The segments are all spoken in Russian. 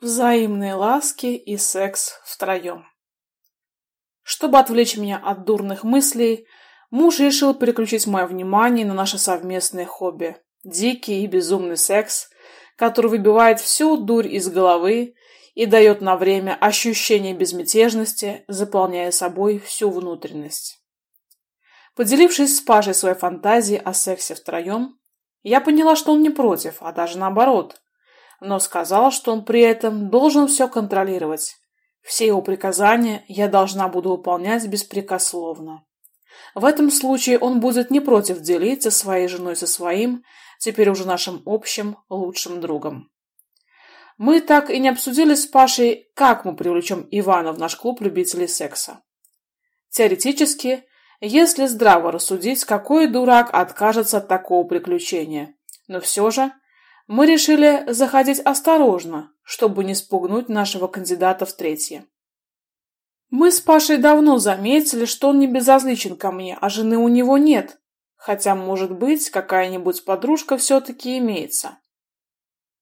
Взаимные ласки и секс втроем. Чтобы отвлечь меня от дурных мыслей, муж решил переключить мое внимание на наше совместное хобби – дикий и безумный секс, который выбивает всю дурь из головы и дает на время ощущение безмятежности, заполняя собой всю внутренность. Поделившись с Пашей своей фантазией о сексе втроем, я поняла, что он не против, а даже наоборот – но сказал, что он при этом должен все контролировать. Все его приказания я должна буду выполнять беспрекословно. В этом случае он будет не против делиться своей женой со своим, теперь уже нашим общим лучшим другом. Мы так и не обсудили с Пашей, как мы привлечем Ивана в наш клуб любителей секса. Теоретически, если здраво рассудить, какой дурак откажется от такого приключения. Но все же мы решили заходить осторожно, чтобы не спугнуть нашего кандидата в третье. Мы с Пашей давно заметили, что он не безразличен ко мне, а жены у него нет, хотя, может быть, какая-нибудь подружка все-таки имеется.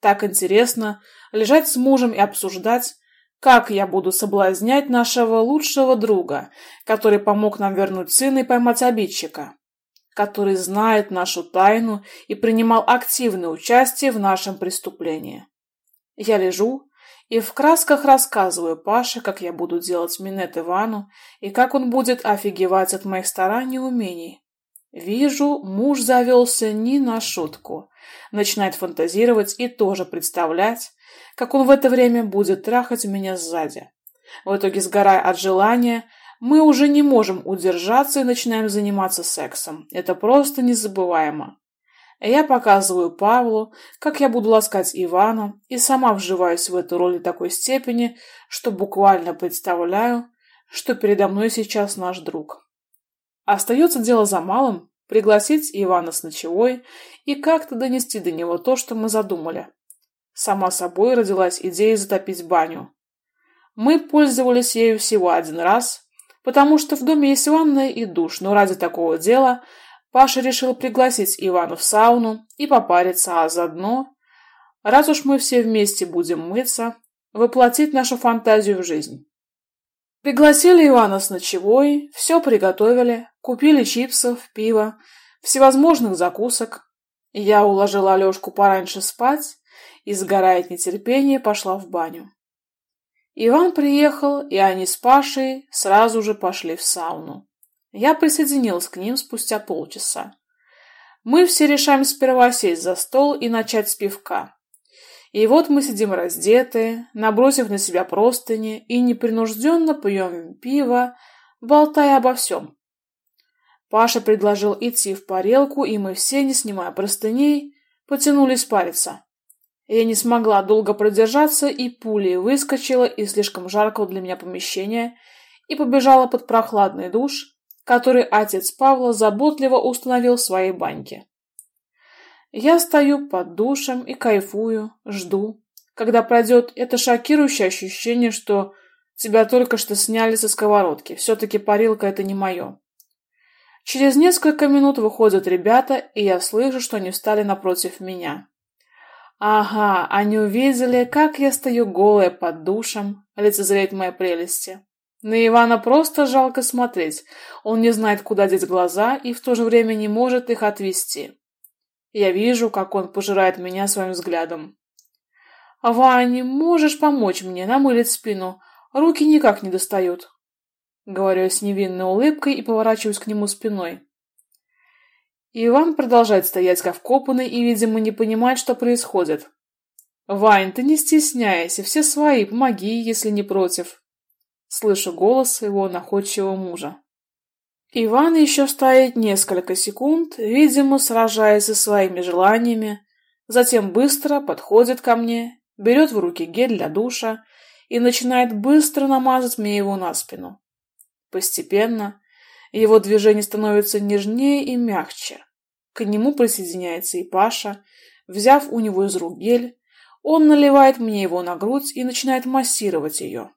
Так интересно лежать с мужем и обсуждать, как я буду соблазнять нашего лучшего друга, который помог нам вернуть сына и поймать обидчика который знает нашу тайну и принимал активное участие в нашем преступлении. Я лежу и в красках рассказываю Паше, как я буду делать минет Ивану и как он будет офигевать от моих стараний и умений. Вижу, муж завелся не на шутку. Начинает фантазировать и тоже представлять, как он в это время будет трахать меня сзади. В итоге, сгорая от желания, мы уже не можем удержаться и начинаем заниматься сексом. Это просто незабываемо. Я показываю Павлу, как я буду ласкать Ивана, и сама вживаюсь в эту роль до такой степени, что буквально представляю, что передо мной сейчас наш друг. Остается дело за малым – пригласить Ивана с ночевой и как-то донести до него то, что мы задумали. Сама собой родилась идея затопить баню. Мы пользовались ею всего один раз, потому что в доме есть ванная и душ, но ради такого дела Паша решил пригласить Ивана в сауну и попариться, а заодно, раз уж мы все вместе будем мыться, воплотить нашу фантазию в жизнь. Пригласили Ивана с ночевой, все приготовили, купили чипсов, пива, всевозможных закусок. Я уложила Алешку пораньше спать и, сгорая от нетерпения, пошла в баню. Иван приехал, и они с Пашей сразу же пошли в сауну. Я присоединилась к ним спустя полчаса. Мы все решаем сперва сесть за стол и начать с пивка. И вот мы сидим раздетые, набросив на себя простыни и непринужденно пьем пиво, болтая обо всем. Паша предложил идти в парелку, и мы все, не снимая простыней, потянулись париться. Я не смогла долго продержаться и пулей выскочила из слишком жаркого для меня помещения и побежала под прохладный душ, который отец Павла заботливо установил в своей баньке. Я стою под душем и кайфую, жду, когда пройдет это шокирующее ощущение, что тебя только что сняли со сковородки. Все-таки парилка это не мое. Через несколько минут выходят ребята, и я слышу, что они встали напротив меня. Ага, они увидели, как я стою голая под душем, лицезреть мои прелести. На Ивана просто жалко смотреть. Он не знает, куда деть глаза и в то же время не может их отвести. Я вижу, как он пожирает меня своим взглядом. «Ваня, можешь помочь мне намылить спину? Руки никак не достают». Говорю с невинной улыбкой и поворачиваюсь к нему спиной. Иван продолжает стоять как вкопанный и, видимо, не понимает, что происходит. «Вань, ты не стесняйся, все свои, помоги, если не против». Слышу голос его находчивого мужа. Иван еще стоит несколько секунд, видимо, сражаясь со своими желаниями, затем быстро подходит ко мне, берет в руки гель для душа и начинает быстро намазать мне его на спину. Постепенно его движение становится нежнее и мягче. К нему присоединяется и Паша. Взяв у него из рук гель, он наливает мне его на грудь и начинает массировать ее.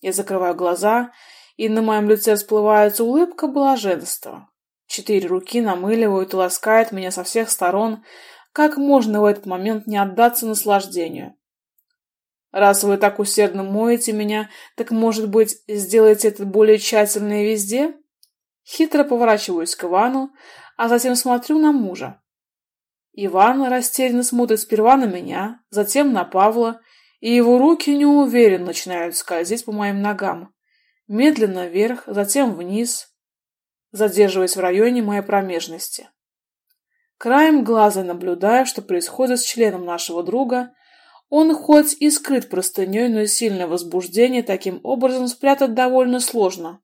Я закрываю глаза, и на моем лице всплывается улыбка блаженства. Четыре руки намыливают и ласкают меня со всех сторон. Как можно в этот момент не отдаться наслаждению? Раз вы так усердно моете меня, так, может быть, сделаете это более тщательно и везде? Хитро поворачиваюсь к Ивану, а затем смотрю на мужа. Иван растерянно смотрит сперва на меня, затем на Павла, и его руки неуверенно начинают скользить по моим ногам. Медленно вверх, затем вниз, задерживаясь в районе моей промежности. Краем глаза наблюдаю, что происходит с членом нашего друга. Он хоть и скрыт простыней, но сильное возбуждение таким образом спрятать довольно сложно.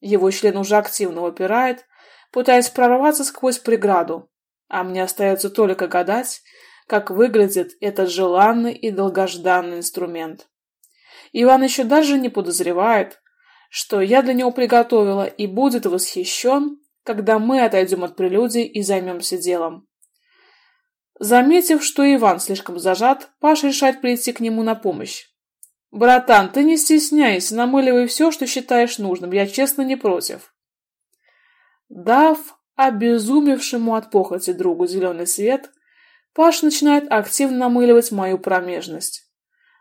Его член уже активно выпирает, пытаясь прорваться сквозь преграду, а мне остается только гадать, как выглядит этот желанный и долгожданный инструмент. Иван еще даже не подозревает, что я для него приготовила, и будет восхищен, когда мы отойдем от прелюдий и займемся делом. Заметив, что Иван слишком зажат, Паша решает прийти к нему на помощь. «Братан, ты не стесняйся, намыливай все, что считаешь нужным, я честно не против». Дав обезумевшему от похоти другу зеленый свет, Паш начинает активно намыливать мою промежность.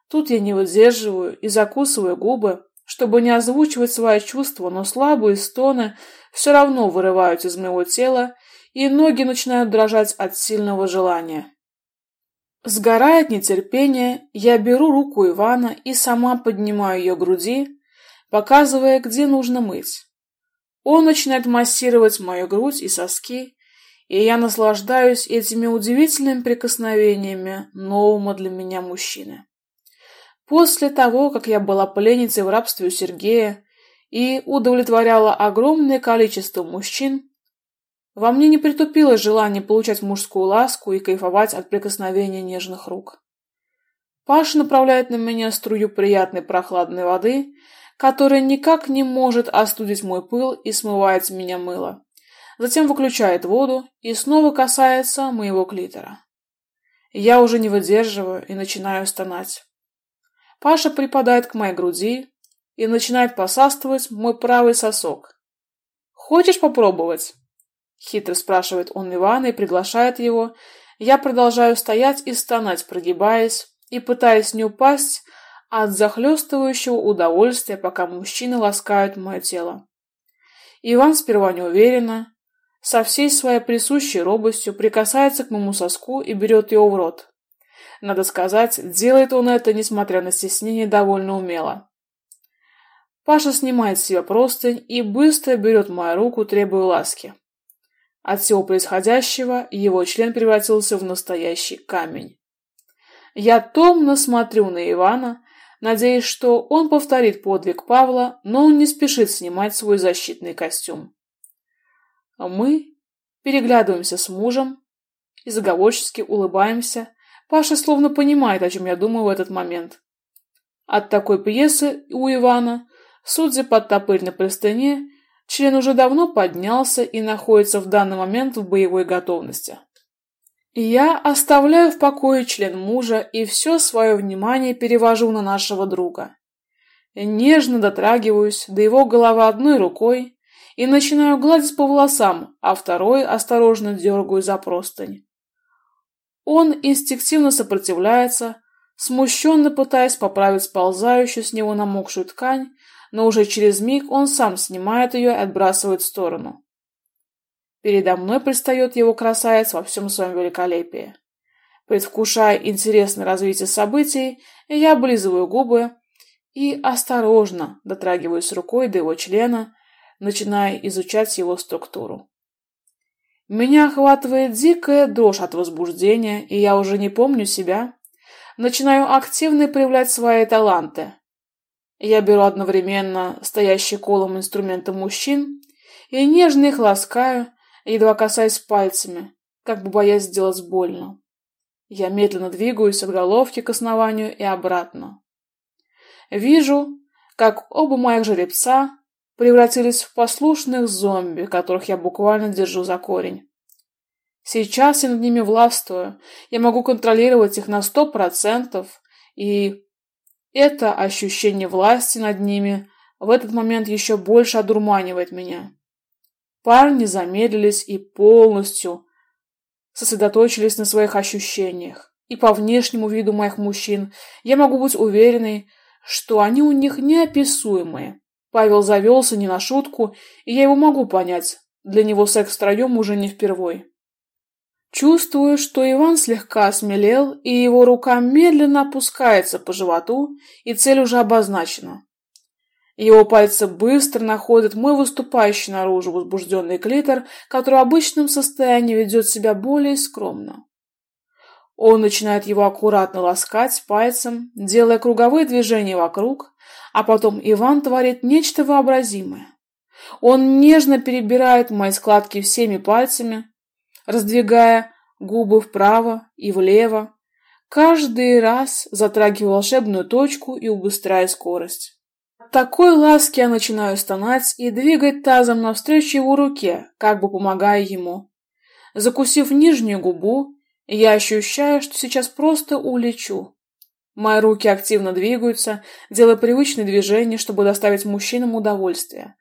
Тут я не выдерживаю и закусываю губы, чтобы не озвучивать свои чувства, но слабые стоны все равно вырываются из моего тела, и ноги начинают дрожать от сильного желания. Сгорает нетерпение, я беру руку Ивана и сама поднимаю ее груди, показывая, где нужно мыть. Он начинает массировать мою грудь и соски, и я наслаждаюсь этими удивительными прикосновениями нового для меня мужчины. После того, как я была пленницей в рабстве у Сергея и удовлетворяла огромное количество мужчин, во мне не притупилось желание получать мужскую ласку и кайфовать от прикосновения нежных рук. Паша направляет на меня струю приятной прохладной воды, которая никак не может остудить мой пыл и смывает с меня мыло. Затем выключает воду и снова касается моего клитора. Я уже не выдерживаю и начинаю стонать. Паша припадает к моей груди и начинает посасывать мой правый сосок. «Хочешь попробовать?» Хитро спрашивает он Ивана и приглашает его. Я продолжаю стоять и стонать, прогибаясь и пытаясь не упасть от захлестывающего удовольствия, пока мужчины ласкают мое тело. Иван сперва неуверенно, со всей своей присущей робостью прикасается к моему соску и берет его в рот. Надо сказать, делает он это, несмотря на стеснение, довольно умело. Паша снимает с себя простынь и быстро берет мою руку, требуя ласки. От всего происходящего его член превратился в настоящий камень. Я томно смотрю на Ивана, надеясь, что он повторит подвиг Павла, но он не спешит снимать свой защитный костюм. Мы переглядываемся с мужем и заговорчески улыбаемся. Паша словно понимает, о чем я думаю в этот момент. От такой пьесы у Ивана, судя по топырной простыне, Член уже давно поднялся и находится в данный момент в боевой готовности. Я оставляю в покое член мужа и все свое внимание перевожу на нашего друга. Нежно дотрагиваюсь до его головы одной рукой и начинаю гладить по волосам, а второй осторожно дергаю за простынь. Он инстинктивно сопротивляется, смущенно пытаясь поправить сползающую с него намокшую ткань, но уже через миг он сам снимает ее и отбрасывает в сторону. Передо мной предстает его красавец во всем своем великолепии. Предвкушая интересное развитие событий, я облизываю губы и осторожно дотрагиваюсь рукой до его члена, начиная изучать его структуру. Меня охватывает дикая дрожь от возбуждения, и я уже не помню себя. Начинаю активно проявлять свои таланты, я беру одновременно стоящий колом инструментом мужчин и нежно их ласкаю, едва касаясь пальцами, как бы боясь сделать больно. Я медленно двигаюсь от головки к основанию и обратно. Вижу, как оба моих жеребца превратились в послушных зомби, которых я буквально держу за корень. Сейчас я над ними властвую, я могу контролировать их на сто процентов и это ощущение власти над ними в этот момент еще больше одурманивает меня. Парни замедлились и полностью сосредоточились на своих ощущениях. и по внешнему виду моих мужчин я могу быть уверенной, что они у них неописуемые. Павел завелся не на шутку, и я его могу понять. Для него секс втроем уже не впервой. Чувствую, что Иван слегка осмелел, и его рука медленно опускается по животу, и цель уже обозначена. Его пальцы быстро находят мой выступающий наружу возбужденный клитор, который в обычном состоянии ведет себя более скромно. Он начинает его аккуратно ласкать пальцем, делая круговые движения вокруг, а потом Иван творит нечто вообразимое. Он нежно перебирает мои складки всеми пальцами, раздвигая губы вправо и влево, каждый раз затрагивая волшебную точку и убыстряя скорость. От такой ласки я начинаю стонать и двигать тазом навстречу его руке, как бы помогая ему. Закусив нижнюю губу, я ощущаю, что сейчас просто улечу. Мои руки активно двигаются, делая привычные движения, чтобы доставить мужчинам удовольствие.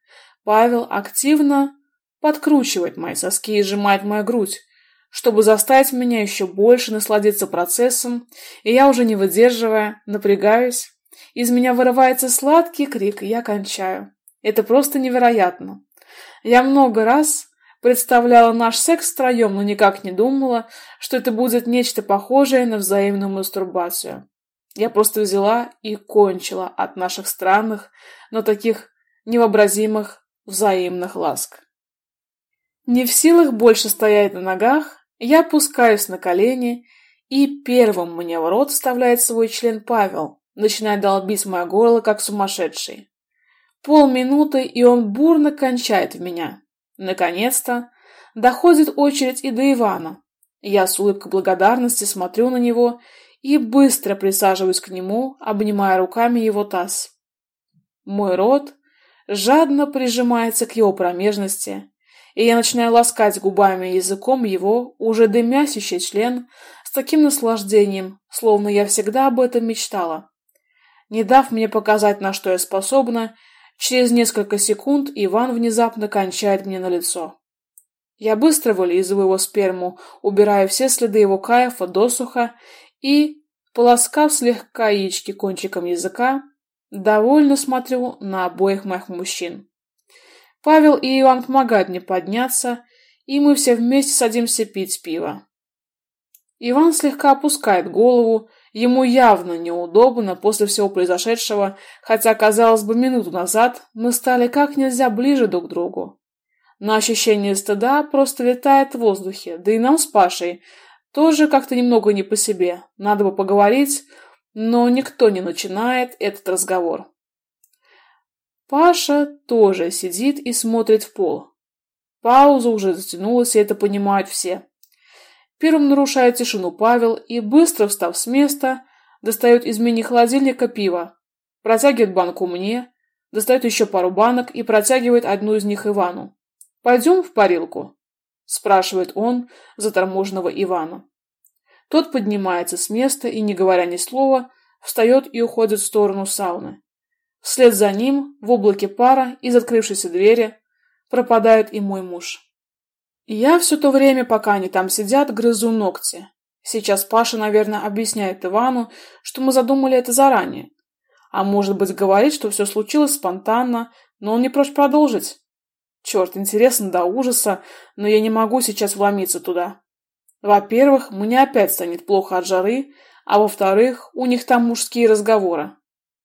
Павел активно подкручивает мои соски и сжимает мою грудь, чтобы заставить меня еще больше насладиться процессом, и я уже не выдерживая, напрягаюсь. Из меня вырывается сладкий крик, и я кончаю. Это просто невероятно. Я много раз представляла наш секс втроем, но никак не думала, что это будет нечто похожее на взаимную мастурбацию. Я просто взяла и кончила от наших странных, но таких невообразимых взаимных ласк. Не в силах больше стоять на ногах, я опускаюсь на колени, и первым мне в рот вставляет свой член Павел, начиная долбить мое горло, как сумасшедший. Полминуты, и он бурно кончает в меня. Наконец-то доходит очередь и до Ивана. Я с улыбкой благодарности смотрю на него и быстро присаживаюсь к нему, обнимая руками его таз. Мой рот жадно прижимается к его промежности, и я начинаю ласкать губами и языком его, уже дымящийся член, с таким наслаждением, словно я всегда об этом мечтала. Не дав мне показать, на что я способна, через несколько секунд Иван внезапно кончает мне на лицо. Я быстро вылизываю его сперму, убирая все следы его кайфа досуха и, полоскав слегка яички кончиком языка, довольно смотрю на обоих моих мужчин. Павел и Иван помогают мне подняться, и мы все вместе садимся пить пиво. Иван слегка опускает голову, ему явно неудобно после всего произошедшего, хотя, казалось бы, минуту назад мы стали как нельзя ближе друг к другу. Но ощущение стыда просто летает в воздухе, да и нам с Пашей тоже как-то немного не по себе. Надо бы поговорить, но никто не начинает этот разговор. Паша тоже сидит и смотрит в пол. Пауза уже затянулась, и это понимают все. Первым нарушает тишину Павел и, быстро встав с места, достает из мини-холодильника пиво, протягивает банку мне, достает еще пару банок и протягивает одну из них Ивану. «Пойдем в парилку?» – спрашивает он заторможенного Ивана. Тот поднимается с места и, не говоря ни слова, встает и уходит в сторону сауны. Вслед за ним, в облаке пара, из открывшейся двери, пропадает и мой муж. Я все то время, пока они там сидят, грызу ногти. Сейчас Паша, наверное, объясняет Ивану, что мы задумали это заранее. А может быть, говорит, что все случилось спонтанно, но он не прочь продолжить. Черт, интересно до ужаса, но я не могу сейчас вломиться туда. Во-первых, мне опять станет плохо от жары, а во-вторых, у них там мужские разговоры.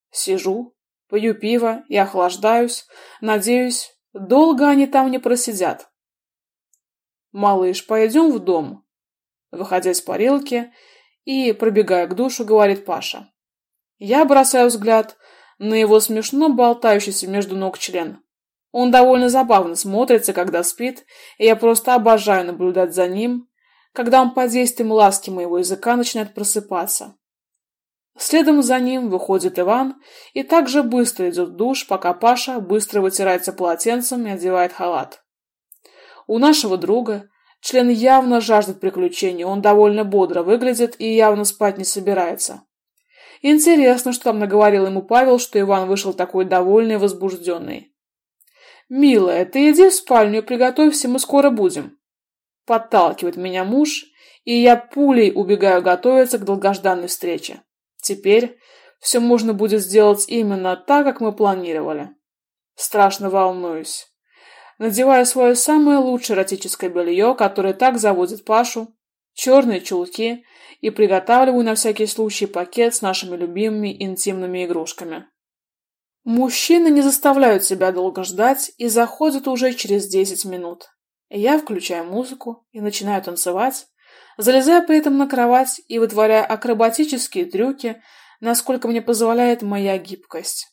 Сижу, Пью пиво и охлаждаюсь. Надеюсь, долго они там не просидят. «Малыш, пойдем в дом?» Выходя из парилки и, пробегая к душу, говорит Паша. Я бросаю взгляд на его смешно болтающийся между ног член. Он довольно забавно смотрится, когда спит, и я просто обожаю наблюдать за ним, когда он под действием ласки моего языка начинает просыпаться. Следом за ним выходит Иван и также быстро идет в душ, пока Паша быстро вытирается полотенцем и одевает халат. У нашего друга член явно жаждет приключений, он довольно бодро выглядит и явно спать не собирается. Интересно, что там наговорил ему Павел, что Иван вышел такой довольный и возбужденный. «Милая, ты иди в спальню приготовься, мы скоро будем». Подталкивает меня муж, и я пулей убегаю готовиться к долгожданной встрече. Теперь все можно будет сделать именно так, как мы планировали. Страшно волнуюсь. Надеваю свое самое лучшее эротическое белье, которое так заводит Пашу, черные чулки и приготавливаю на всякий случай пакет с нашими любимыми интимными игрушками. Мужчины не заставляют себя долго ждать и заходят уже через десять минут. Я включаю музыку и начинаю танцевать, залезая при этом на кровать и вытворяя акробатические трюки, насколько мне позволяет моя гибкость.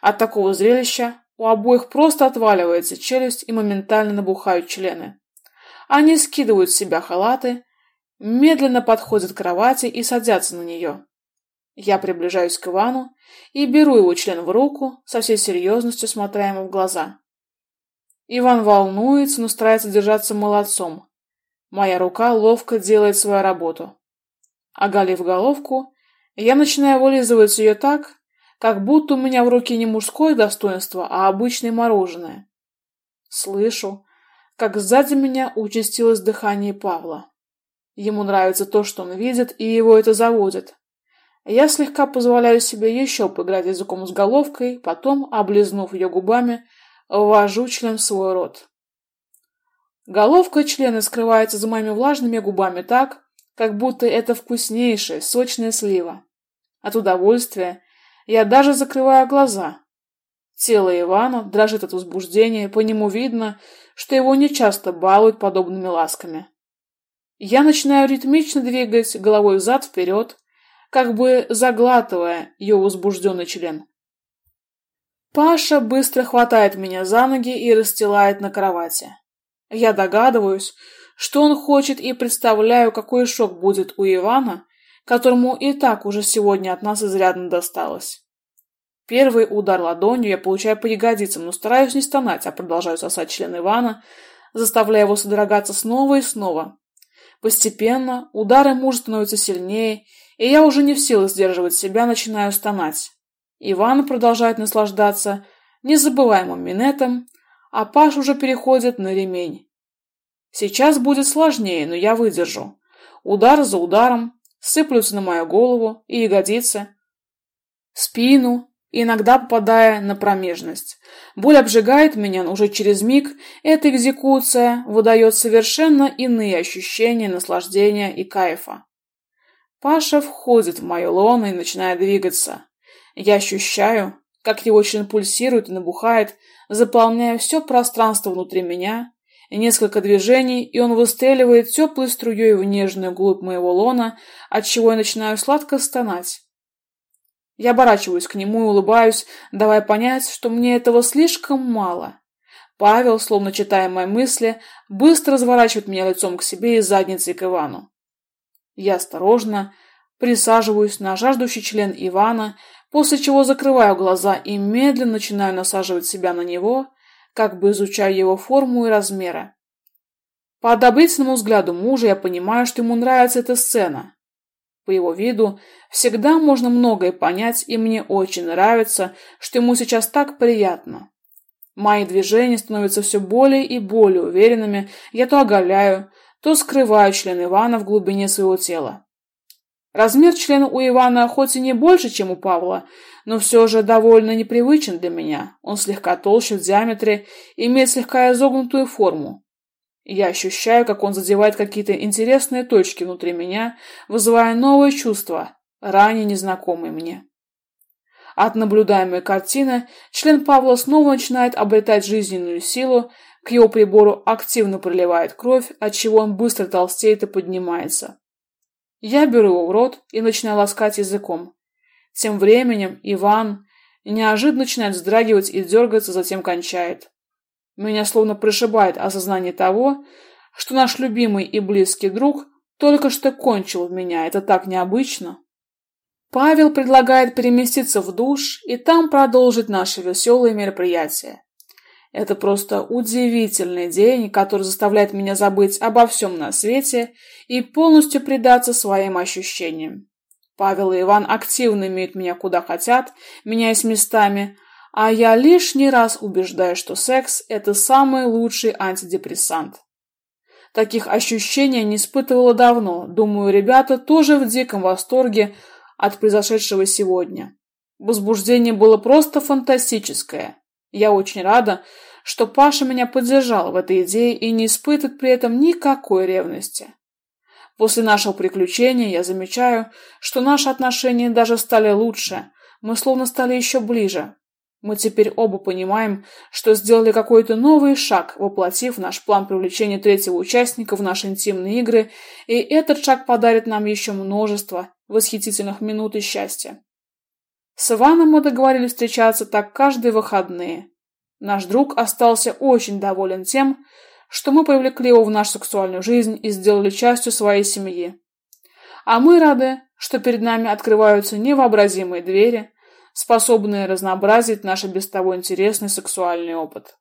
От такого зрелища у обоих просто отваливается челюсть и моментально набухают члены. Они скидывают с себя халаты, медленно подходят к кровати и садятся на нее. Я приближаюсь к Ивану и беру его член в руку, со всей серьезностью смотря ему в глаза. Иван волнуется, но старается держаться молодцом, Моя рука ловко делает свою работу. Оголив головку, я начинаю вылизывать ее так, как будто у меня в руке не мужское достоинство, а обычное мороженое. Слышу, как сзади меня участилось дыхание Павла. Ему нравится то, что он видит, и его это заводит. Я слегка позволяю себе еще поиграть языком с головкой, потом, облизнув ее губами, ввожу член в свой рот. Головка члена скрывается за моими влажными губами так, как будто это вкуснейшая, сочная слива. От удовольствия я даже закрываю глаза. Тело Ивана дрожит от возбуждения, по нему видно, что его нечасто балуют подобными ласками. Я начинаю ритмично двигать головой взад-вперед, как бы заглатывая ее возбужденный член. Паша быстро хватает меня за ноги и расстилает на кровати. Я догадываюсь, что он хочет и представляю, какой шок будет у Ивана, которому и так уже сегодня от нас изрядно досталось. Первый удар ладонью я получаю по ягодицам, но стараюсь не стонать, а продолжаю сосать член Ивана, заставляя его содрогаться снова и снова. Постепенно удары мужа становятся сильнее, и я уже не в силах сдерживать себя, начинаю стонать. Иван продолжает наслаждаться незабываемым минетом, а Паш уже переходит на ремень. Сейчас будет сложнее, но я выдержу. Удар за ударом сыплются на мою голову и ягодицы, спину, иногда попадая на промежность. Боль обжигает меня, но уже через миг эта экзекуция выдает совершенно иные ощущения наслаждения и кайфа. Паша входит в мою лоно и начинает двигаться. Я ощущаю, как его член пульсирует и набухает, заполняя все пространство внутри меня, и несколько движений, и он выстреливает теплой струей в нежную глубь моего лона, отчего я начинаю сладко стонать. Я оборачиваюсь к нему и улыбаюсь, давая понять, что мне этого слишком мало. Павел, словно читая мои мысли, быстро разворачивает меня лицом к себе и задницей к Ивану. Я осторожно присаживаюсь на жаждущий член Ивана, после чего закрываю глаза и медленно начинаю насаживать себя на него, как бы изучая его форму и размеры. По одобрительному взгляду мужа я понимаю, что ему нравится эта сцена. По его виду всегда можно многое понять, и мне очень нравится, что ему сейчас так приятно. Мои движения становятся все более и более уверенными, я то оголяю, то скрываю член Ивана в глубине своего тела. Размер члена у Ивана хоть и не больше, чем у Павла, но все же довольно непривычен для меня. Он слегка толще в диаметре, имеет слегка изогнутую форму. Я ощущаю, как он задевает какие-то интересные точки внутри меня, вызывая новые чувства, ранее незнакомые мне. От наблюдаемой картины член Павла снова начинает обретать жизненную силу, к его прибору активно проливает кровь, отчего он быстро толстеет и поднимается. Я беру его в рот и начинаю ласкать языком. Тем временем Иван неожиданно начинает вздрагивать и дергаться, затем кончает. Меня словно пришибает осознание того, что наш любимый и близкий друг только что кончил в меня. Это так необычно. Павел предлагает переместиться в душ и там продолжить наши веселые мероприятия. Это просто удивительный день, который заставляет меня забыть обо всем на свете и полностью предаться своим ощущениям. Павел и Иван активно имеют меня куда хотят, меняясь местами, а я лишний раз убеждаю, что секс – это самый лучший антидепрессант. Таких ощущений не испытывала давно. Думаю, ребята тоже в диком восторге от произошедшего сегодня. Возбуждение было просто фантастическое. Я очень рада, что Паша меня поддержал в этой идее и не испытывает при этом никакой ревности. После нашего приключения я замечаю, что наши отношения даже стали лучше, мы словно стали еще ближе. Мы теперь оба понимаем, что сделали какой-то новый шаг, воплотив наш план привлечения третьего участника в наши интимные игры, и этот шаг подарит нам еще множество восхитительных минут и счастья. С Иваном мы договорились встречаться так каждые выходные. Наш друг остался очень доволен тем, что мы привлекли его в нашу сексуальную жизнь и сделали частью своей семьи. А мы рады, что перед нами открываются невообразимые двери, способные разнообразить наш без того интересный сексуальный опыт.